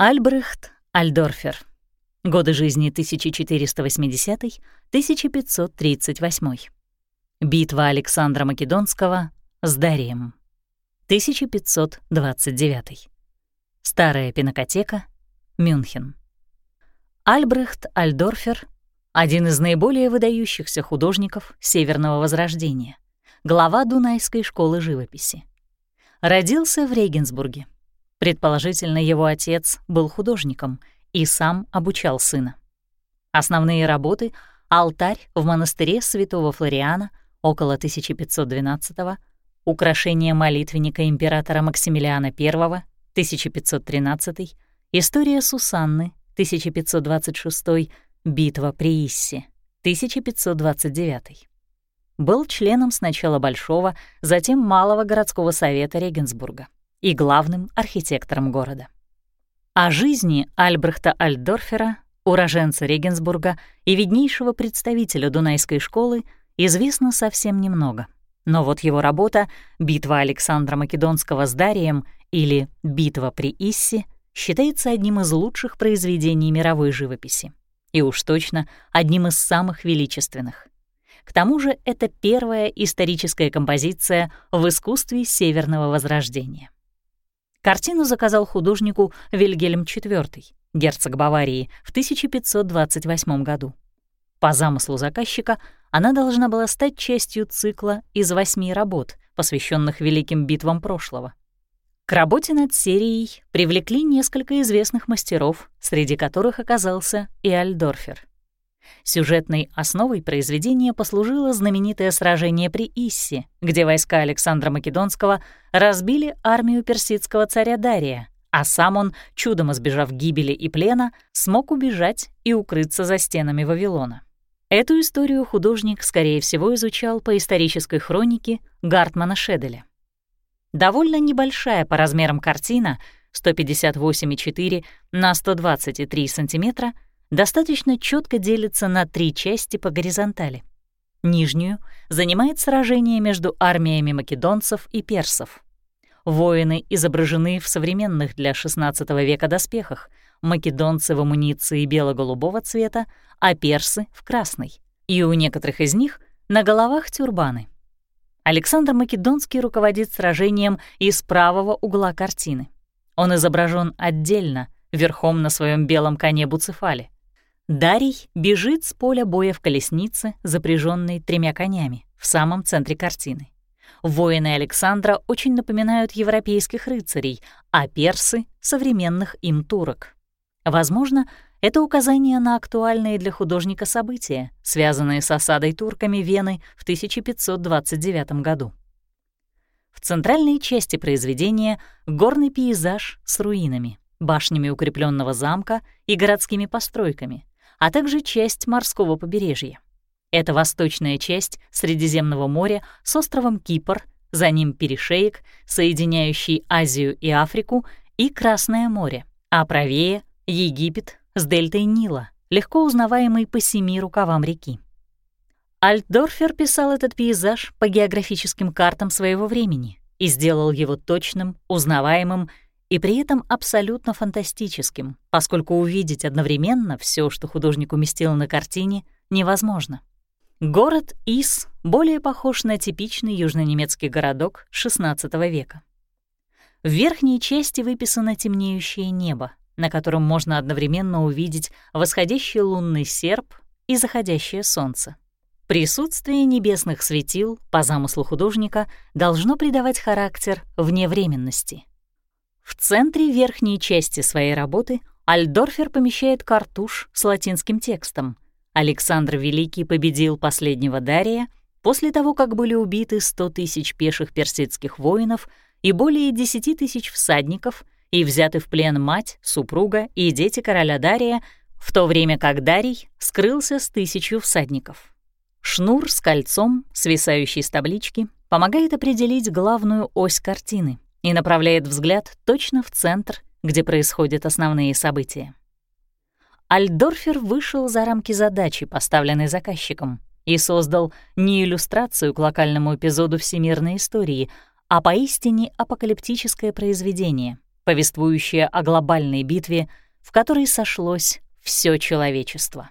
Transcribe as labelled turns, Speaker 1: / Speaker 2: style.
Speaker 1: Альбрехт Альдорфер. Годы жизни 1480-1538. Битва Александра Македонского с Дарием. 1529. Старая пинокотека, Мюнхен. Альбрехт Альдорфер — один из наиболее выдающихся художников Северного Возрождения, глава Дунайской школы живописи. Родился в Регенсбурге. Предположительно, его отец был художником и сам обучал сына. Основные работы — алтарь в монастыре святого Флориана около 1512 украшение молитвенника императора Максимилиана I 1513, история Сусанны 1526, битва при Иссе 1529. Был членом сначала Большого, затем Малого городского совета Регенсбурга и главным архитектором города. О жизни Альбрехта Альдорфера, уроженца Регенсбурга и виднейшего представителя Дунайской школы, известно совсем немного. Но вот его работа «Битва Александра Македонского с Дарием» или «Битва при Иссе» считается одним из лучших произведений мировой живописи. И уж точно одним из самых величественных. К тому же это первая историческая композиция в искусстве Северного Возрождения. Картину заказал художнику Вильгельм IV, герцог Баварии, в 1528 году. По замыслу заказчика она должна была стать частью цикла из восьми работ, посвященных великим битвам прошлого. К работе над серией привлекли несколько известных мастеров, среди которых оказался и Альдорфер. Сюжетной основой произведения послужило знаменитое сражение при Иссе, где войска Александра Македонского разбили армию персидского царя Дария, а сам он, чудом избежав гибели и плена, смог убежать и укрыться за стенами Вавилона. Эту историю художник, скорее всего, изучал по исторической хронике Гартмана Шеделя. Довольно небольшая по размерам картина 158,4 на 120,3 сантиметра достаточно четко делится на три части по горизонтали. Нижнюю занимает сражение между армиями македонцев и персов. Воины изображены в современных для XVI века доспехах, македонцы в амуниции бело-голубого цвета, а персы — в красной. И у некоторых из них на головах тюрбаны. Александр Македонский руководит сражением из правого угла картины. Он изображен отдельно, верхом на своем белом коне Буцефале. Дарий бежит с поля боя в колеснице, запряженной тремя конями, в самом центре картины. Воины Александра очень напоминают европейских рыцарей, а персы — современных им турок. Возможно, это указание на актуальные для художника события, связанные с осадой турками Вены в 1529 году. В центральной части произведения горный пейзаж с руинами, башнями укрепленного замка и городскими постройками, а также часть морского побережья. Это восточная часть Средиземного моря с островом Кипр, за ним перешеек, соединяющий Азию и Африку, и Красное море, а правее — Египет с дельтой Нила, легко узнаваемый по семи рукавам реки. Альтдорфер писал этот пейзаж по географическим картам своего времени и сделал его точным, узнаваемым и при этом абсолютно фантастическим, поскольку увидеть одновременно все, что художник уместил на картине, невозможно. Город Ис более похож на типичный южнонемецкий городок XVI века. В верхней части выписано темнеющее небо, на котором можно одновременно увидеть восходящий лунный серп и заходящее солнце. Присутствие небесных светил, по замыслу художника, должно придавать характер вневременности. В центре верхней части своей работы Альдорфер помещает картуш с латинским текстом. Александр Великий победил последнего Дария после того, как были убиты 100 тысяч пеших персидских воинов и более 10 тысяч всадников и взяты в плен мать, супруга и дети короля Дария, в то время как Дарий скрылся с тысячью всадников. Шнур с кольцом, свисающий с таблички, помогает определить главную ось картины — и направляет взгляд точно в центр, где происходят основные события. Альдорфер вышел за рамки задачи, поставленной заказчиком, и создал не иллюстрацию к локальному эпизоду всемирной истории, а поистине апокалиптическое произведение, повествующая о глобальной битве, в которой сошлось все человечество.